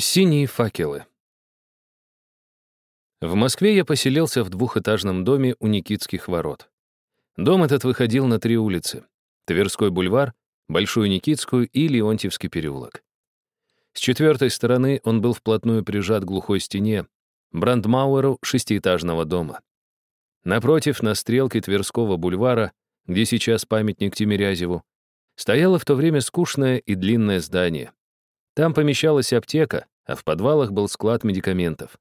Синие факелы. В Москве я поселился в двухэтажном доме у Никитских ворот. Дом этот выходил на три улицы — Тверской бульвар, Большую Никитскую и Леонтьевский переулок. С четвертой стороны он был вплотную прижат к глухой стене, брандмауэру шестиэтажного дома. Напротив, на стрелке Тверского бульвара, где сейчас памятник Тимирязеву, стояло в то время скучное и длинное здание. Там помещалась аптека, а в подвалах был склад медикаментов.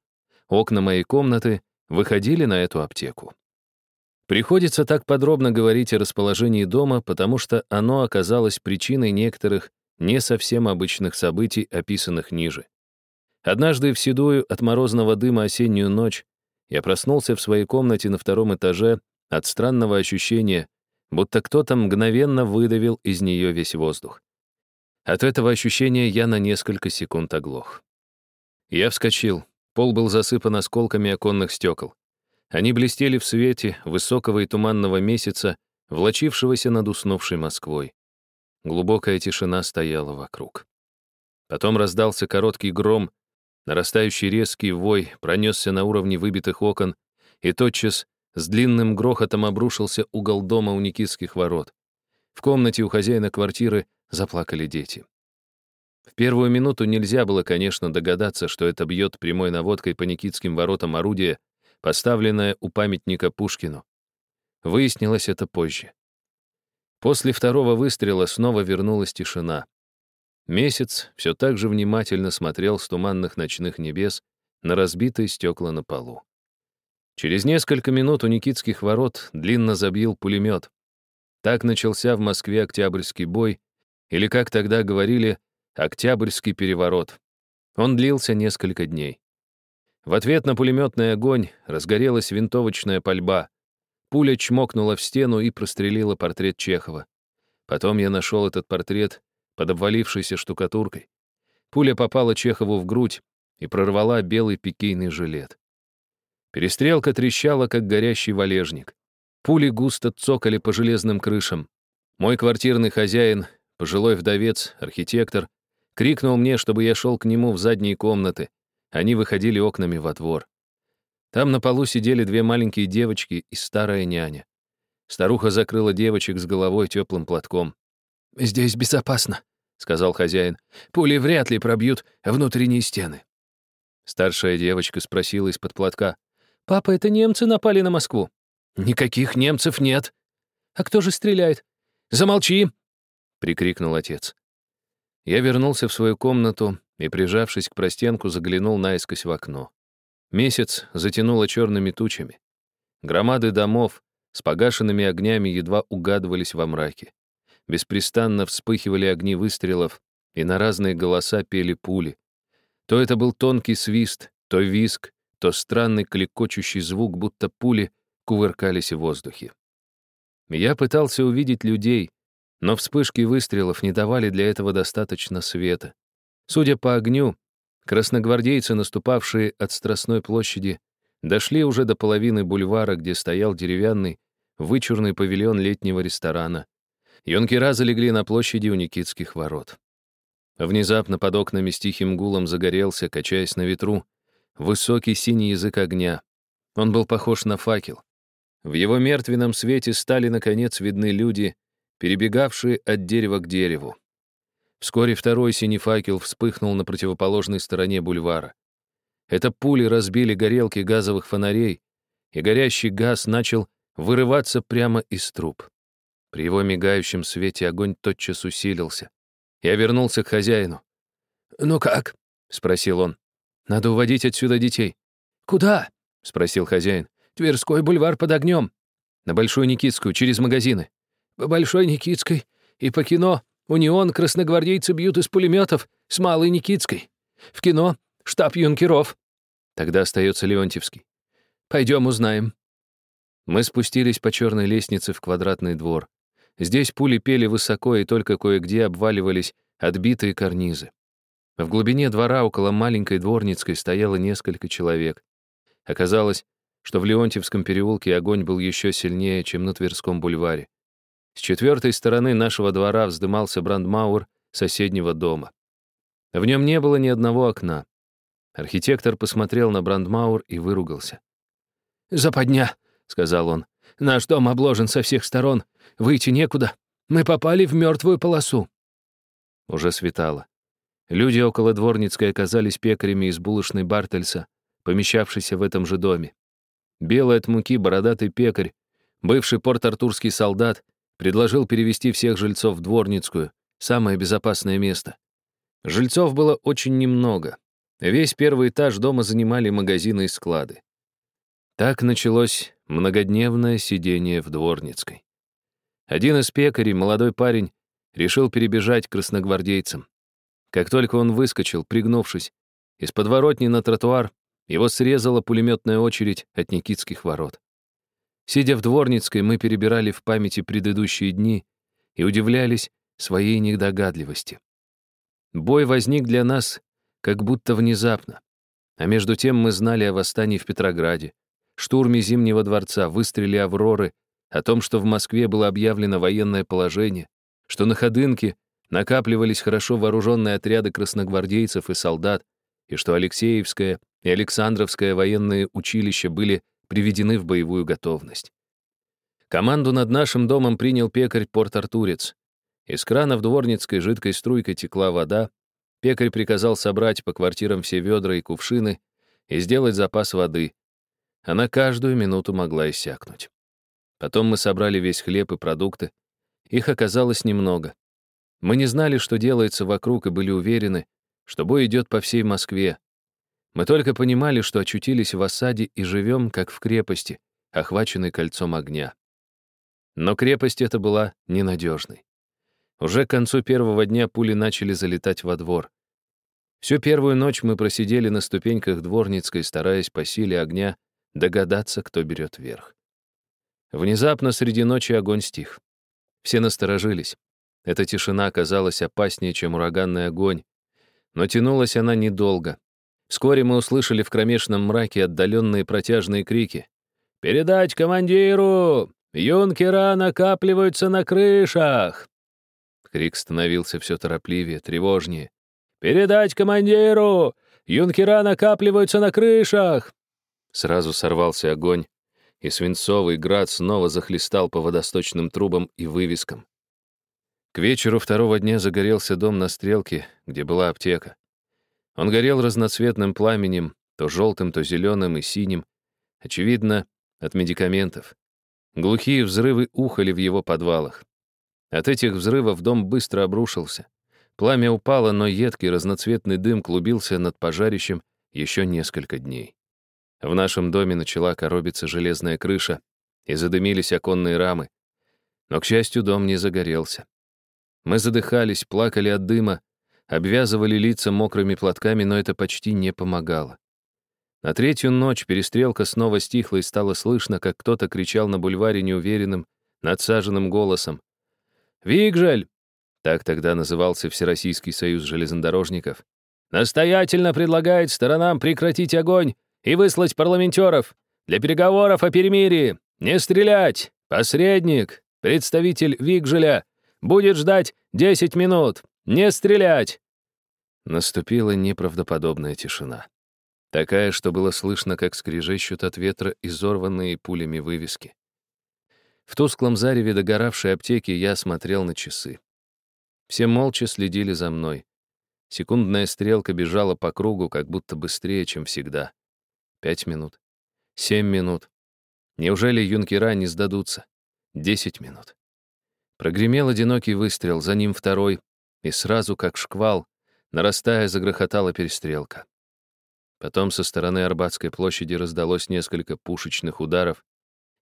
Окна моей комнаты выходили на эту аптеку. Приходится так подробно говорить о расположении дома, потому что оно оказалось причиной некоторых не совсем обычных событий, описанных ниже. Однажды в седую от морозного дыма осеннюю ночь я проснулся в своей комнате на втором этаже от странного ощущения, будто кто-то мгновенно выдавил из нее весь воздух. От этого ощущения я на несколько секунд оглох. Я вскочил. Пол был засыпан осколками оконных стекол. Они блестели в свете высокого и туманного месяца, влочившегося над уснувшей Москвой. Глубокая тишина стояла вокруг. Потом раздался короткий гром, нарастающий резкий вой пронесся на уровне выбитых окон, и тотчас с длинным грохотом обрушился угол дома у Никитских ворот. В комнате у хозяина квартиры заплакали дети. В первую минуту нельзя было, конечно, догадаться, что это бьет прямой наводкой по Никитским воротам орудие, поставленное у памятника Пушкину. Выяснилось это позже. После второго выстрела снова вернулась тишина. Месяц все так же внимательно смотрел с туманных ночных небес на разбитые стекла на полу. Через несколько минут у Никитских ворот длинно забил пулемет. Так начался в Москве Октябрьский бой, или, как тогда говорили, Октябрьский переворот. Он длился несколько дней. В ответ на пулеметный огонь разгорелась винтовочная пальба. Пуля чмокнула в стену и прострелила портрет Чехова. Потом я нашел этот портрет под обвалившейся штукатуркой. Пуля попала Чехову в грудь и прорвала белый пикейный жилет. Перестрелка трещала, как горящий валежник. Пули густо цокали по железным крышам. Мой квартирный хозяин, пожилой вдовец, архитектор, крикнул мне, чтобы я шел к нему в задние комнаты. Они выходили окнами во двор. Там на полу сидели две маленькие девочки и старая няня. Старуха закрыла девочек с головой теплым платком. «Здесь безопасно», — сказал хозяин. «Пули вряд ли пробьют внутренние стены». Старшая девочка спросила из-под платка. «Папа, это немцы напали на Москву?» «Никаких немцев нет». «А кто же стреляет?» «Замолчи!» — прикрикнул отец. Я вернулся в свою комнату и, прижавшись к простенку, заглянул наискось в окно. Месяц затянуло черными тучами. Громады домов с погашенными огнями едва угадывались во мраке. Беспрестанно вспыхивали огни выстрелов, и на разные голоса пели пули. То это был тонкий свист, то виск, то странный клекочущий звук, будто пули кувыркались в воздухе. Я пытался увидеть людей, но вспышки выстрелов не давали для этого достаточно света. Судя по огню, красногвардейцы, наступавшие от Страстной площади, дошли уже до половины бульвара, где стоял деревянный, вычурный павильон летнего ресторана. Юнкера залегли на площади у Никитских ворот. Внезапно под окнами с тихим гулом загорелся, качаясь на ветру, высокий синий язык огня. Он был похож на факел. В его мертвенном свете стали, наконец, видны люди, перебегавшие от дерева к дереву. Вскоре второй синий факел вспыхнул на противоположной стороне бульвара. Это пули разбили горелки газовых фонарей, и горящий газ начал вырываться прямо из труб. При его мигающем свете огонь тотчас усилился. Я вернулся к хозяину. «Ну как?» — спросил он. «Надо уводить отсюда детей». «Куда?» — спросил хозяин. Тверской бульвар под огнем. На Большую Никитскую, через магазины. По Большой Никитской и по кино «Унион» красногвардейцы бьют из пулеметов с Малой Никитской. В кино штаб юнкеров. Тогда остается Леонтьевский. Пойдем узнаем. Мы спустились по черной лестнице в квадратный двор. Здесь пули пели высоко и только кое-где обваливались отбитые карнизы. В глубине двора около маленькой дворницкой стояло несколько человек. Оказалось, что в Леонтьевском переулке огонь был еще сильнее, чем на Тверском бульваре. С четвертой стороны нашего двора вздымался брандмауэр соседнего дома. В нем не было ни одного окна. Архитектор посмотрел на Брандмаур и выругался. «Западня», — сказал он. «Наш дом обложен со всех сторон. Выйти некуда. Мы попали в мертвую полосу». Уже светало. Люди около Дворницкой оказались пекарями из булочной Бартельса, помещавшейся в этом же доме. Белый от муки бородатый пекарь, бывший порт-артурский солдат, предложил перевести всех жильцов в Дворницкую, самое безопасное место. Жильцов было очень немного. Весь первый этаж дома занимали магазины и склады. Так началось многодневное сидение в Дворницкой. Один из пекарей, молодой парень, решил перебежать к красногвардейцам. Как только он выскочил, пригнувшись, из подворотни на тротуар, его срезала пулеметная очередь от Никитских ворот. Сидя в Дворницкой, мы перебирали в памяти предыдущие дни и удивлялись своей недогадливости. Бой возник для нас как будто внезапно. А между тем мы знали о восстании в Петрограде, штурме Зимнего дворца, выстреле Авроры, о том, что в Москве было объявлено военное положение, что на Ходынке накапливались хорошо вооруженные отряды красногвардейцев и солдат, и что Алексеевское и Александровское военные училища были приведены в боевую готовность. Команду над нашим домом принял пекарь Порт-Артурец. Из крана в Дворницкой жидкой струйкой текла вода. Пекарь приказал собрать по квартирам все ведра и кувшины и сделать запас воды. Она каждую минуту могла иссякнуть. Потом мы собрали весь хлеб и продукты. Их оказалось немного. Мы не знали, что делается вокруг, и были уверены, что бой идет по всей Москве. Мы только понимали, что очутились в осаде и живем, как в крепости, охваченной кольцом огня. Но крепость эта была ненадежной. Уже к концу первого дня пули начали залетать во двор. Всю первую ночь мы просидели на ступеньках Дворницкой, стараясь по силе огня догадаться, кто берет верх. Внезапно среди ночи огонь стих. Все насторожились. Эта тишина казалась опаснее, чем ураганный огонь. Но тянулась она недолго. Вскоре мы услышали в кромешном мраке отдаленные протяжные крики. «Передать командиру! Юнкера накапливаются на крышах!» Крик становился все торопливее, тревожнее. «Передать командиру! Юнкера накапливаются на крышах!» Сразу сорвался огонь, и свинцовый град снова захлестал по водосточным трубам и вывескам. К вечеру второго дня загорелся дом на стрелке, где была аптека. Он горел разноцветным пламенем, то желтым, то зеленым и синим, очевидно, от медикаментов. Глухие взрывы ухали в его подвалах. От этих взрывов дом быстро обрушился. Пламя упало, но едкий разноцветный дым клубился над пожарищем еще несколько дней. В нашем доме начала коробиться железная крыша, и задымились оконные рамы. Но, к счастью, дом не загорелся. Мы задыхались, плакали от дыма, обвязывали лица мокрыми платками, но это почти не помогало. На третью ночь перестрелка снова стихла и стало слышно, как кто-то кричал на бульваре неуверенным, надсаженным голосом. «Вигжель!» Так тогда назывался Всероссийский союз железнодорожников. «Настоятельно предлагает сторонам прекратить огонь и выслать парламентеров для переговоров о перемирии. Не стрелять! Посредник, представитель Вигжеля, Будет ждать десять минут! Не стрелять!» Наступила неправдоподобная тишина. Такая, что было слышно, как скрежещут от ветра изорванные пулями вывески. В тусклом зареве догоравшей аптеки я смотрел на часы. Все молча следили за мной. Секундная стрелка бежала по кругу, как будто быстрее, чем всегда. Пять минут. Семь минут. Неужели юнкера не сдадутся? Десять минут. Прогремел одинокий выстрел, за ним второй, и сразу, как шквал, нарастая, загрохотала перестрелка. Потом со стороны Арбатской площади раздалось несколько пушечных ударов,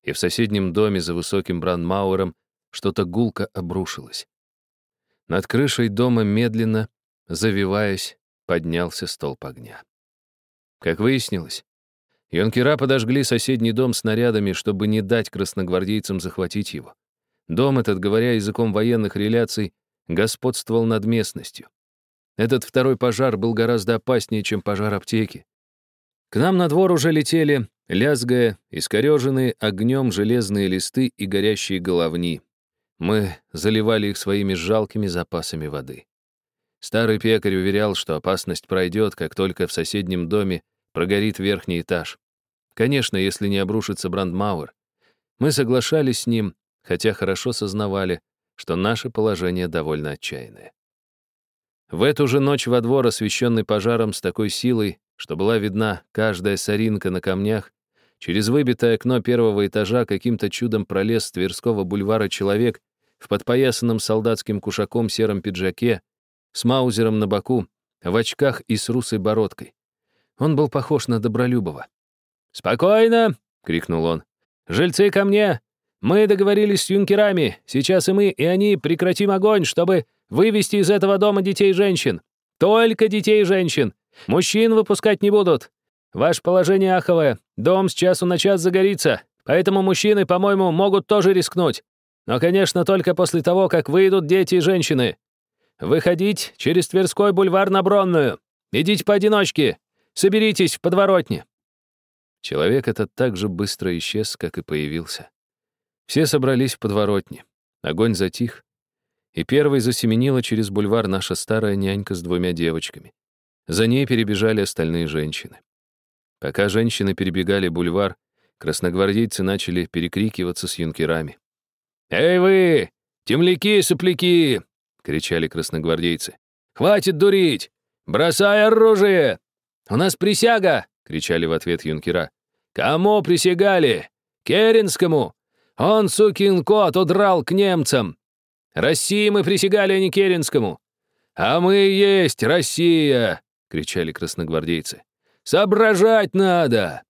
и в соседнем доме за высоким брандмауэром что-то гулко обрушилось. Над крышей дома медленно, завиваясь, поднялся столб огня. Как выяснилось, юнкера подожгли соседний дом снарядами, чтобы не дать красногвардейцам захватить его. Дом этот, говоря языком военных реляций, господствовал над местностью. Этот второй пожар был гораздо опаснее, чем пожар аптеки. К нам на двор уже летели, лязгая, искореженные огнем железные листы и горящие головни. Мы заливали их своими жалкими запасами воды. Старый пекарь уверял, что опасность пройдет, как только в соседнем доме прогорит верхний этаж. Конечно, если не обрушится Брандмауэр. Мы соглашались с ним, хотя хорошо сознавали, что наше положение довольно отчаянное. В эту же ночь во двор, освещенный пожаром с такой силой, что была видна каждая соринка на камнях, через выбитое окно первого этажа каким-то чудом пролез с Тверского бульвара человек в подпоясанном солдатским кушаком сером пиджаке, с маузером на боку, в очках и с русой бородкой. Он был похож на Добролюбова. «Спокойно!» — крикнул он. «Жильцы ко мне! Мы договорились с юнкерами. Сейчас и мы, и они прекратим огонь, чтобы вывести из этого дома детей и женщин. Только детей и женщин. Мужчин выпускать не будут. Ваше положение аховое. Дом с часу на час загорится. Поэтому мужчины, по-моему, могут тоже рискнуть. Но, конечно, только после того, как выйдут дети и женщины. Выходить через Тверской бульвар на Бронную. Идите поодиночке. Соберитесь в подворотне». Человек этот так же быстро исчез, как и появился. Все собрались в подворотне. Огонь затих, и первой засеменила через бульвар наша старая нянька с двумя девочками. За ней перебежали остальные женщины. Пока женщины перебегали бульвар, красногвардейцы начали перекрикиваться с юнкерами. «Эй вы, темляки и сопляки!» — кричали красногвардейцы. «Хватит дурить! Бросай оружие!» «У нас присяга!» — кричали в ответ юнкера. «Кому присягали? Керенскому! Он, сукин кот, удрал к немцам! России мы присягали, а не Керенскому!» «А мы есть Россия!» — кричали красногвардейцы. «Соображать надо!»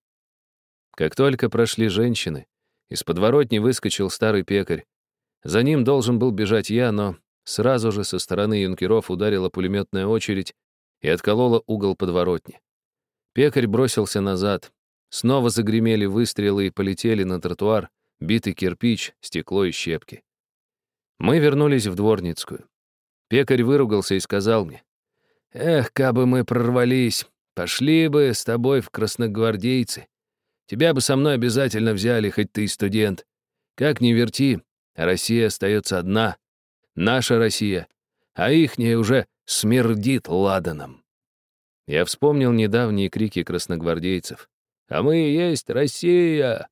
Как только прошли женщины, из подворотни выскочил старый пекарь. За ним должен был бежать я, но сразу же со стороны юнкеров ударила пулеметная очередь и отколола угол подворотни. Пекарь бросился назад. Снова загремели выстрелы и полетели на тротуар, битый кирпич, стекло и щепки. Мы вернулись в Дворницкую. Пекарь выругался и сказал мне, «Эх, кабы мы прорвались, пошли бы с тобой в красногвардейцы. Тебя бы со мной обязательно взяли, хоть ты и студент. Как ни верти, Россия остается одна. Наша Россия. А ихняя уже смердит ладаном». Я вспомнил недавние крики красногвардейцев. «А мы и есть Россия!»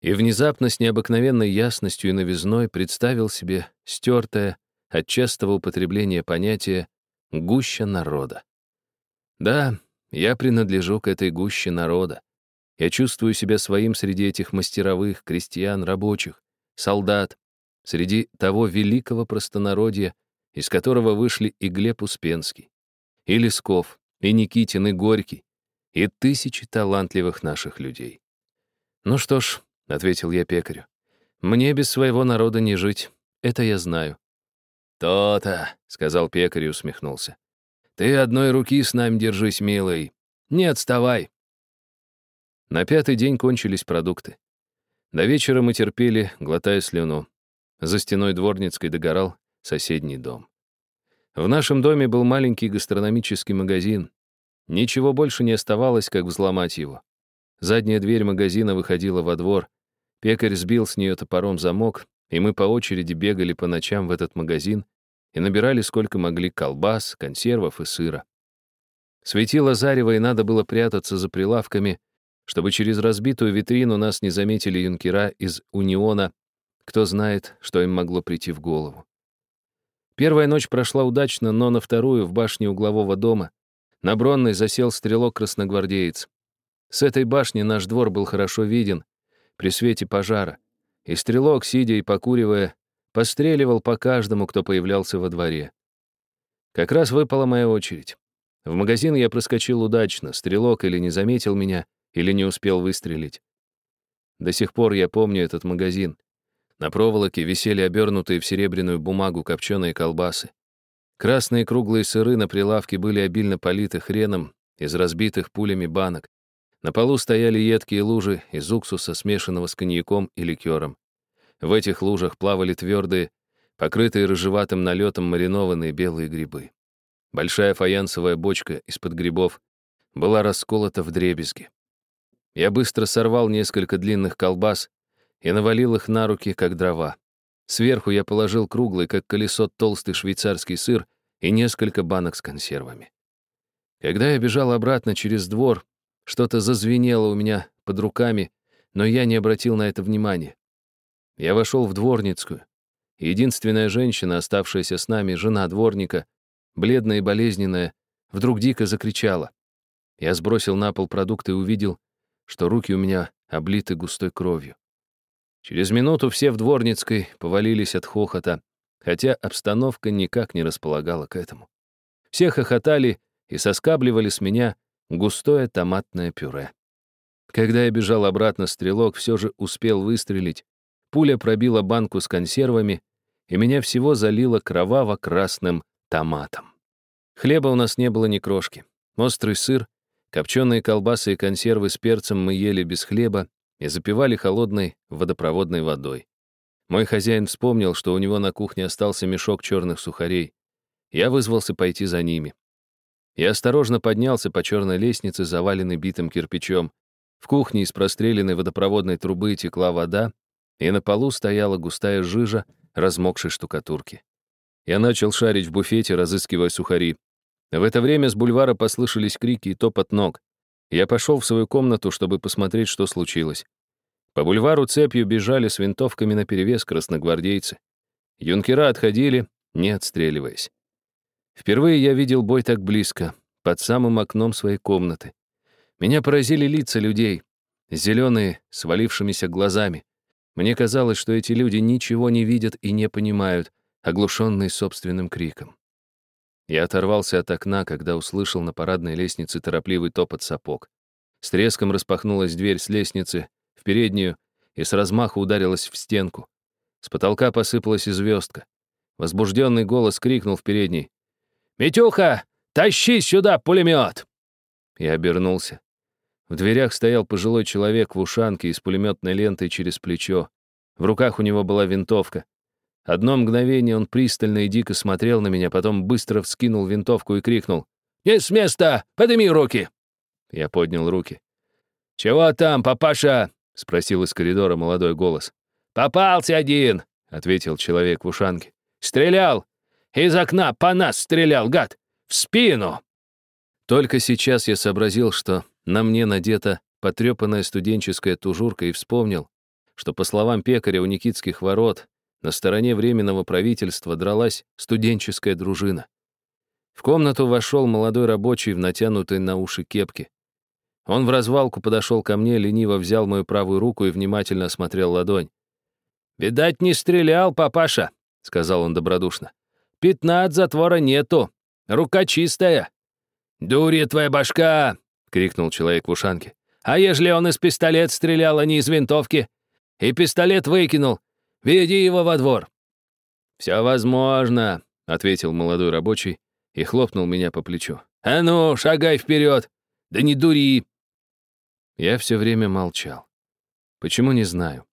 И внезапно с необыкновенной ясностью и новизной представил себе стертое от частого употребления понятие «гуща народа». Да, я принадлежу к этой гуще народа. Я чувствую себя своим среди этих мастеровых, крестьян, рабочих, солдат, среди того великого простонародья, из которого вышли и Глеб Успенский, и Лесков, и Никитин, и Горький, и тысячи талантливых наших людей. Ну что ж, — ответил я пекарю. «Мне без своего народа не жить, это я знаю». «То-то», — сказал пекарь и усмехнулся. «Ты одной руки с нами держись, милый. Не отставай». На пятый день кончились продукты. До вечера мы терпели, глотая слюну. За стеной Дворницкой догорал соседний дом. В нашем доме был маленький гастрономический магазин. Ничего больше не оставалось, как взломать его. Задняя дверь магазина выходила во двор, Пекарь сбил с нее топором замок, и мы по очереди бегали по ночам в этот магазин и набирали сколько могли колбас, консервов и сыра. Светило зарево, и надо было прятаться за прилавками, чтобы через разбитую витрину нас не заметили юнкера из «Униона», кто знает, что им могло прийти в голову. Первая ночь прошла удачно, но на вторую, в башне углового дома, на Бронной засел стрелок-красногвардеец. С этой башни наш двор был хорошо виден, при свете пожара, и стрелок, сидя и покуривая, постреливал по каждому, кто появлялся во дворе. Как раз выпала моя очередь. В магазин я проскочил удачно, стрелок или не заметил меня, или не успел выстрелить. До сих пор я помню этот магазин. На проволоке висели обернутые в серебряную бумагу копченые колбасы. Красные круглые сыры на прилавке были обильно политы хреном из разбитых пулями банок. На полу стояли едкие лужи из уксуса, смешанного с коньяком и ликером. В этих лужах плавали твердые, покрытые рыжеватым налетом маринованные белые грибы. Большая фаянсовая бочка из-под грибов была расколота в дребезги. Я быстро сорвал несколько длинных колбас и навалил их на руки, как дрова. Сверху я положил круглый, как колесо, толстый швейцарский сыр и несколько банок с консервами. Когда я бежал обратно через двор, что-то зазвенело у меня под руками, но я не обратил на это внимания. Я вошел в дворницкую. Единственная женщина, оставшаяся с нами, жена дворника, бледная и болезненная, вдруг дико закричала. Я сбросил на пол продукты и увидел, что руки у меня облиты густой кровью. Через минуту все в Дворницкой повалились от хохота, хотя обстановка никак не располагала к этому. Все хохотали и соскабливали с меня густое томатное пюре. Когда я бежал обратно, стрелок все же успел выстрелить. Пуля пробила банку с консервами, и меня всего залило кроваво-красным томатом. Хлеба у нас не было ни крошки. Острый сыр, копченые колбасы и консервы с перцем мы ели без хлеба, и запивали холодной водопроводной водой. Мой хозяин вспомнил, что у него на кухне остался мешок черных сухарей. Я вызвался пойти за ними. Я осторожно поднялся по черной лестнице, заваленной битым кирпичом. В кухне из простреленной водопроводной трубы текла вода, и на полу стояла густая жижа размокшей штукатурки. Я начал шарить в буфете, разыскивая сухари. В это время с бульвара послышались крики и топот ног. Я пошел в свою комнату, чтобы посмотреть, что случилось. По бульвару цепью бежали с винтовками наперевес красногвардейцы. Юнкера отходили, не отстреливаясь. Впервые я видел бой так близко, под самым окном своей комнаты. Меня поразили лица людей, зеленые, свалившимися глазами. Мне казалось, что эти люди ничего не видят и не понимают, оглушенные собственным криком. Я оторвался от окна, когда услышал на парадной лестнице торопливый топот сапог. С треском распахнулась дверь с лестницы в переднюю и с размаху ударилась в стенку. С потолка посыпалась и звездка. Возбужденный голос крикнул в передней. «Митюха, тащи сюда пулемет!» Я обернулся. В дверях стоял пожилой человек в ушанке и с пулеметной лентой через плечо. В руках у него была винтовка. Одно мгновение он пристально и дико смотрел на меня, потом быстро вскинул винтовку и крикнул. «Не с места! Подними руки!» Я поднял руки. «Чего там, папаша?» — спросил из коридора молодой голос. «Попался один!» — ответил человек в ушанке. «Стрелял! Из окна по нас стрелял, гад! В спину!» Только сейчас я сообразил, что на мне надета потрепанная студенческая тужурка и вспомнил, что, по словам пекаря у Никитских ворот, на стороне Временного правительства дралась студенческая дружина. В комнату вошел молодой рабочий в натянутой на уши кепке. Он в развалку подошел ко мне, лениво взял мою правую руку и внимательно осмотрел ладонь. «Видать, не стрелял, папаша», — сказал он добродушно. «Пятна от затвора нету. Рука чистая». «Дурья твоя башка!» — крикнул человек в ушанке. «А ежели он из пистолет стрелял, а не из винтовки? И пистолет выкинул, Веди его во двор». «Все возможно», — ответил молодой рабочий и хлопнул меня по плечу. «А ну, шагай вперед! Да не дури!» Я все время молчал. Почему, не знаю.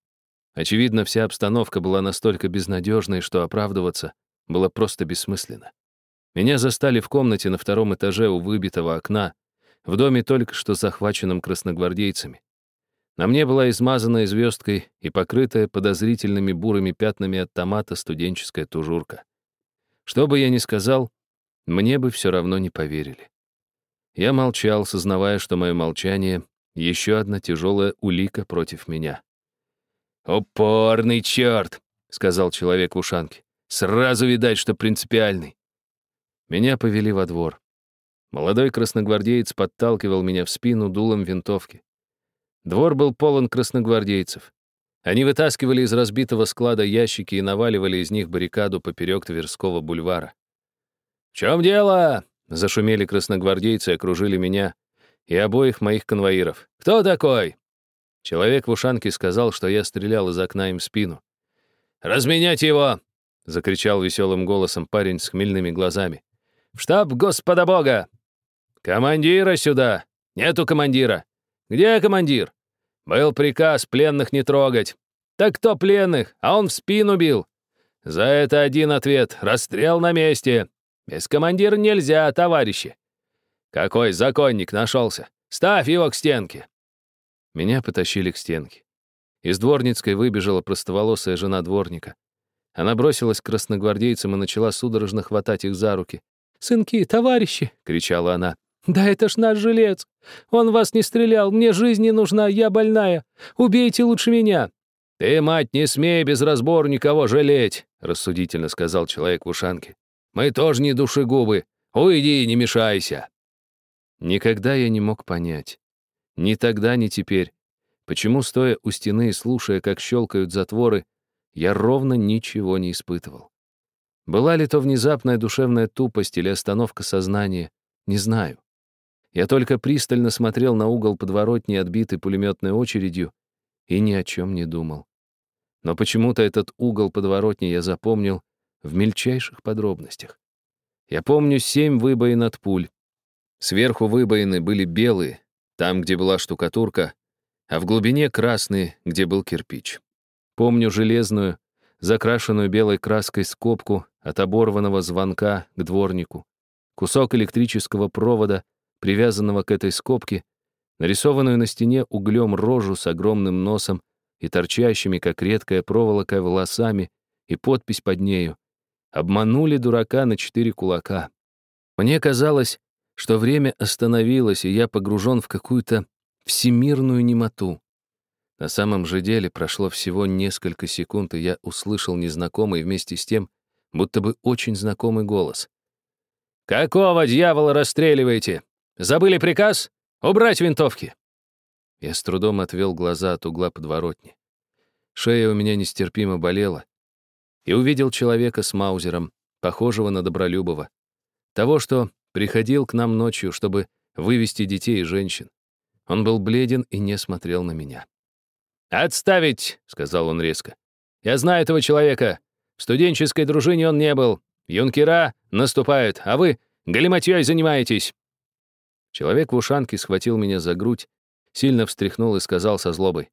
Очевидно, вся обстановка была настолько безнадежной, что оправдываться было просто бессмысленно. Меня застали в комнате на втором этаже у выбитого окна, в доме только что захваченном красногвардейцами. На мне была измазанная звездкой и покрытая подозрительными бурыми пятнами от томата студенческая тужурка. Что бы я ни сказал, мне бы все равно не поверили. Я молчал, сознавая, что мое молчание — еще одна тяжелая улика против меня. «Упорный черт!» — сказал человек в ушанке. «Сразу видать, что принципиальный». Меня повели во двор. Молодой красногвардеец подталкивал меня в спину дулом винтовки. Двор был полон красногвардейцев. Они вытаскивали из разбитого склада ящики и наваливали из них баррикаду поперек Тверского бульвара. «В чем дело?» — зашумели красногвардейцы окружили меня и обоих моих конвоиров. «Кто такой?» Человек в ушанке сказал, что я стрелял из окна им в спину. «Разменять его!» — закричал веселым голосом парень с хмельными глазами. «В штаб Господа Бога!» «Командира сюда!» «Нету командира!» «Где командир?» Был приказ пленных не трогать. Так кто пленных? А он в спину бил. За это один ответ — расстрел на месте. Без командира нельзя, товарищи. Какой законник нашелся? Ставь его к стенке. Меня потащили к стенке. Из дворницкой выбежала простоволосая жена дворника. Она бросилась к красногвардейцам и начала судорожно хватать их за руки. «Сынки, товарищи!» — кричала она. «Да это ж наш жилец! Он вас не стрелял, мне жизнь не нужна, я больная! Убейте лучше меня!» «Ты, мать, не смей без разбора никого жалеть!» — рассудительно сказал человек в ушанке. «Мы тоже не душегубы! Уйди, не мешайся!» Никогда я не мог понять, ни тогда, ни теперь, почему, стоя у стены и слушая, как щелкают затворы, я ровно ничего не испытывал. Была ли то внезапная душевная тупость или остановка сознания, не знаю. Я только пристально смотрел на угол подворотни, отбитый пулеметной очередью, и ни о чем не думал. Но почему-то этот угол подворотни я запомнил в мельчайших подробностях. Я помню семь выбоин от пуль. Сверху выбоины были белые, там, где была штукатурка, а в глубине красные, где был кирпич. Помню железную, закрашенную белой краской скобку от оборванного звонка к дворнику, кусок электрического провода, привязанного к этой скобке, нарисованную на стене углем рожу с огромным носом и торчащими, как редкая проволока, волосами, и подпись под нею. Обманули дурака на четыре кулака. Мне казалось, что время остановилось, и я погружен в какую-то всемирную немоту. На самом же деле прошло всего несколько секунд, и я услышал незнакомый вместе с тем, будто бы очень знакомый голос. «Какого дьявола расстреливаете? Забыли приказ? Убрать винтовки!» Я с трудом отвел глаза от угла подворотни. Шея у меня нестерпимо болела. И увидел человека с маузером, похожего на Добролюбова. Того, что приходил к нам ночью, чтобы вывести детей и женщин. Он был бледен и не смотрел на меня. «Отставить!» — сказал он резко. «Я знаю этого человека. В студенческой дружине он не был. Юнкера наступают, а вы галиматьей занимаетесь. Человек в ушанке схватил меня за грудь, сильно встряхнул и сказал со злобой.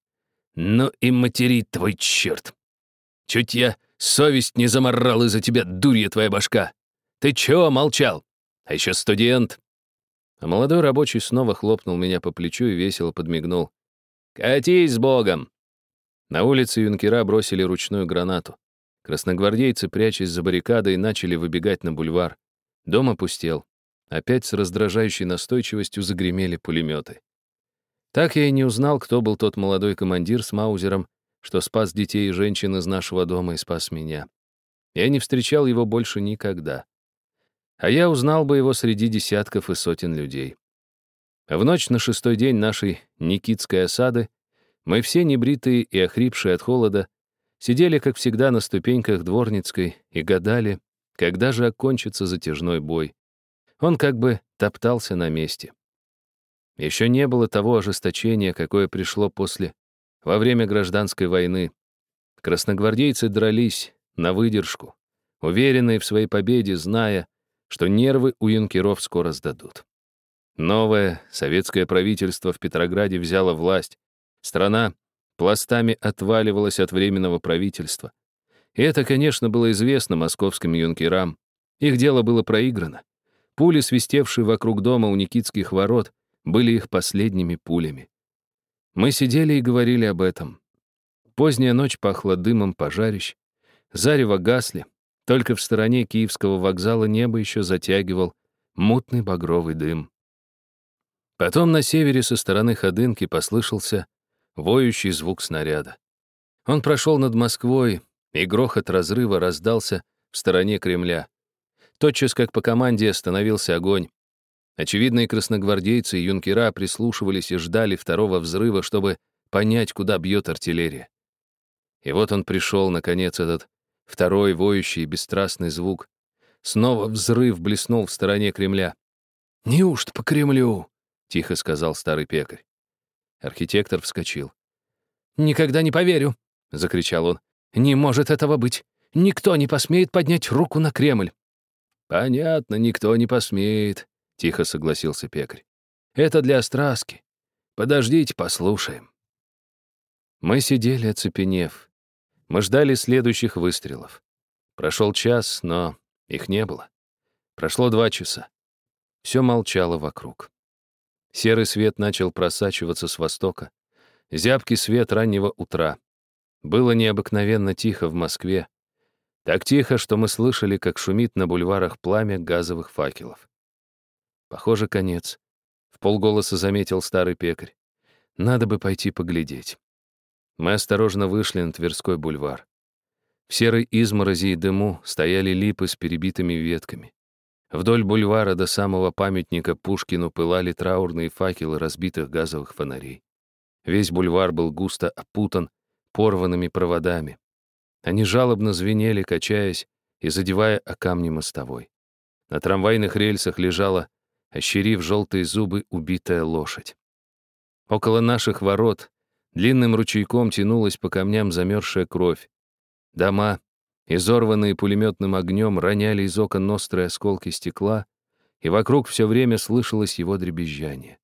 «Ну и материт твой черт! Чуть я совесть не заморал из-за тебя, дурья твоя башка! Ты чего молчал? А еще студент!» А молодой рабочий снова хлопнул меня по плечу и весело подмигнул. «Катись с Богом!» На улице юнкера бросили ручную гранату. Красногвардейцы, прячась за баррикадой, начали выбегать на бульвар. Дом опустел. Опять с раздражающей настойчивостью загремели пулеметы. Так я и не узнал, кто был тот молодой командир с Маузером, что спас детей и женщин из нашего дома и спас меня. Я не встречал его больше никогда. А я узнал бы его среди десятков и сотен людей. В ночь на шестой день нашей Никитской осады мы все небритые и охрипшие от холода сидели, как всегда, на ступеньках Дворницкой и гадали, когда же окончится затяжной бой. Он как бы топтался на месте. Еще не было того ожесточения, какое пришло после, во время гражданской войны. Красногвардейцы дрались на выдержку, уверенные в своей победе, зная, что нервы у юнкеров скоро сдадут. Новое советское правительство в Петрограде взяло власть. Страна пластами отваливалась от временного правительства. И это, конечно, было известно московским юнкерам. Их дело было проиграно. Пули, свистевшие вокруг дома у Никитских ворот, были их последними пулями. Мы сидели и говорили об этом. Поздняя ночь пахла дымом пожарищ. Зарево гасли. Только в стороне Киевского вокзала небо еще затягивал мутный багровый дым. Потом на севере со стороны Ходынки послышался воющий звук снаряда. Он прошел над Москвой, и грохот разрыва раздался в стороне Кремля. Тотчас, как по команде, остановился огонь. Очевидные красногвардейцы и юнкера прислушивались и ждали второго взрыва, чтобы понять, куда бьет артиллерия. И вот он пришел, наконец, этот второй воющий бесстрастный звук. Снова взрыв блеснул в стороне Кремля. «Неужто по Кремлю?» — тихо сказал старый пекарь. Архитектор вскочил. «Никогда не поверю!» — закричал он. «Не может этого быть! Никто не посмеет поднять руку на Кремль!» «Понятно, никто не посмеет», — тихо согласился пекарь. «Это для страски. Подождите, послушаем». Мы сидели, оцепенев. Мы ждали следующих выстрелов. Прошел час, но их не было. Прошло два часа. Все молчало вокруг. Серый свет начал просачиваться с востока. Зябкий свет раннего утра. Было необыкновенно тихо в Москве. Так тихо, что мы слышали, как шумит на бульварах пламя газовых факелов. Похоже, конец. В полголоса заметил старый пекарь. Надо бы пойти поглядеть. Мы осторожно вышли на Тверской бульвар. В серой изморози и дыму стояли липы с перебитыми ветками. Вдоль бульвара до самого памятника Пушкину пылали траурные факелы разбитых газовых фонарей. Весь бульвар был густо опутан порванными проводами. Они жалобно звенели, качаясь и задевая о камни мостовой. На трамвайных рельсах лежала, ощерив желтые зубы, убитая лошадь. Около наших ворот длинным ручейком тянулась по камням замерзшая кровь. Дома, изорванные пулеметным огнем, роняли из окон острые осколки стекла, и вокруг все время слышалось его дребезжание.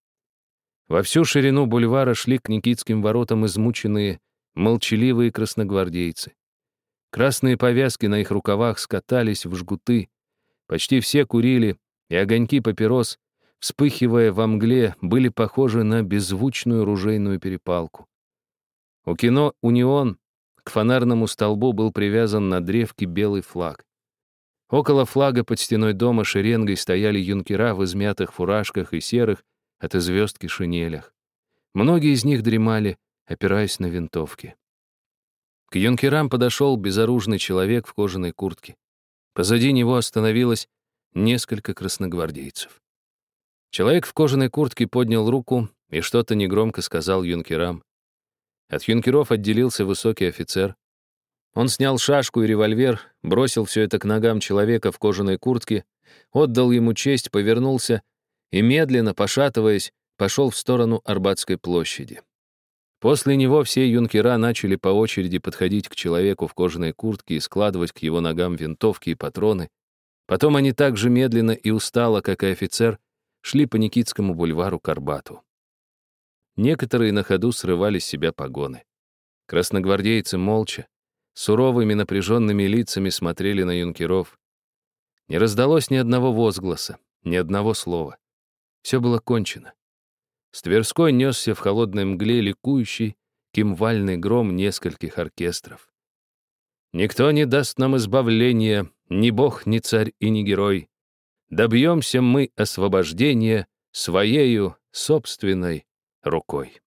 Во всю ширину бульвара шли к Никитским воротам измученные, молчаливые красногвардейцы. Красные повязки на их рукавах скатались в жгуты. Почти все курили, и огоньки папирос, вспыхивая во мгле, были похожи на беззвучную ружейную перепалку. У кино «Унион» фонарному столбу был привязан на древке белый флаг. Около флага под стеной дома шеренгой стояли юнкера в измятых фуражках и серых от звездки шинелях. Многие из них дремали, опираясь на винтовки. К юнкерам подошел безоружный человек в кожаной куртке. Позади него остановилось несколько красногвардейцев. Человек в кожаной куртке поднял руку и что-то негромко сказал юнкерам. От юнкеров отделился высокий офицер. Он снял шашку и револьвер, бросил все это к ногам человека в кожаной куртке, отдал ему честь, повернулся и, медленно, пошатываясь, пошел в сторону Арбатской площади. После него все юнкера начали по очереди подходить к человеку в кожаной куртке и складывать к его ногам винтовки и патроны. Потом они так же медленно и устало, как и офицер, шли по Никитскому бульвару к Арбату. Некоторые на ходу срывали с себя погоны. Красногвардейцы молча, суровыми напряженными лицами смотрели на юнкеров. Не раздалось ни одного возгласа, ни одного слова. Все было кончено. С Тверской несся в холодной мгле ликующий кимвальный гром нескольких оркестров. «Никто не даст нам избавления, ни бог, ни царь и ни герой. Добьемся мы освобождения своею собственной рукой».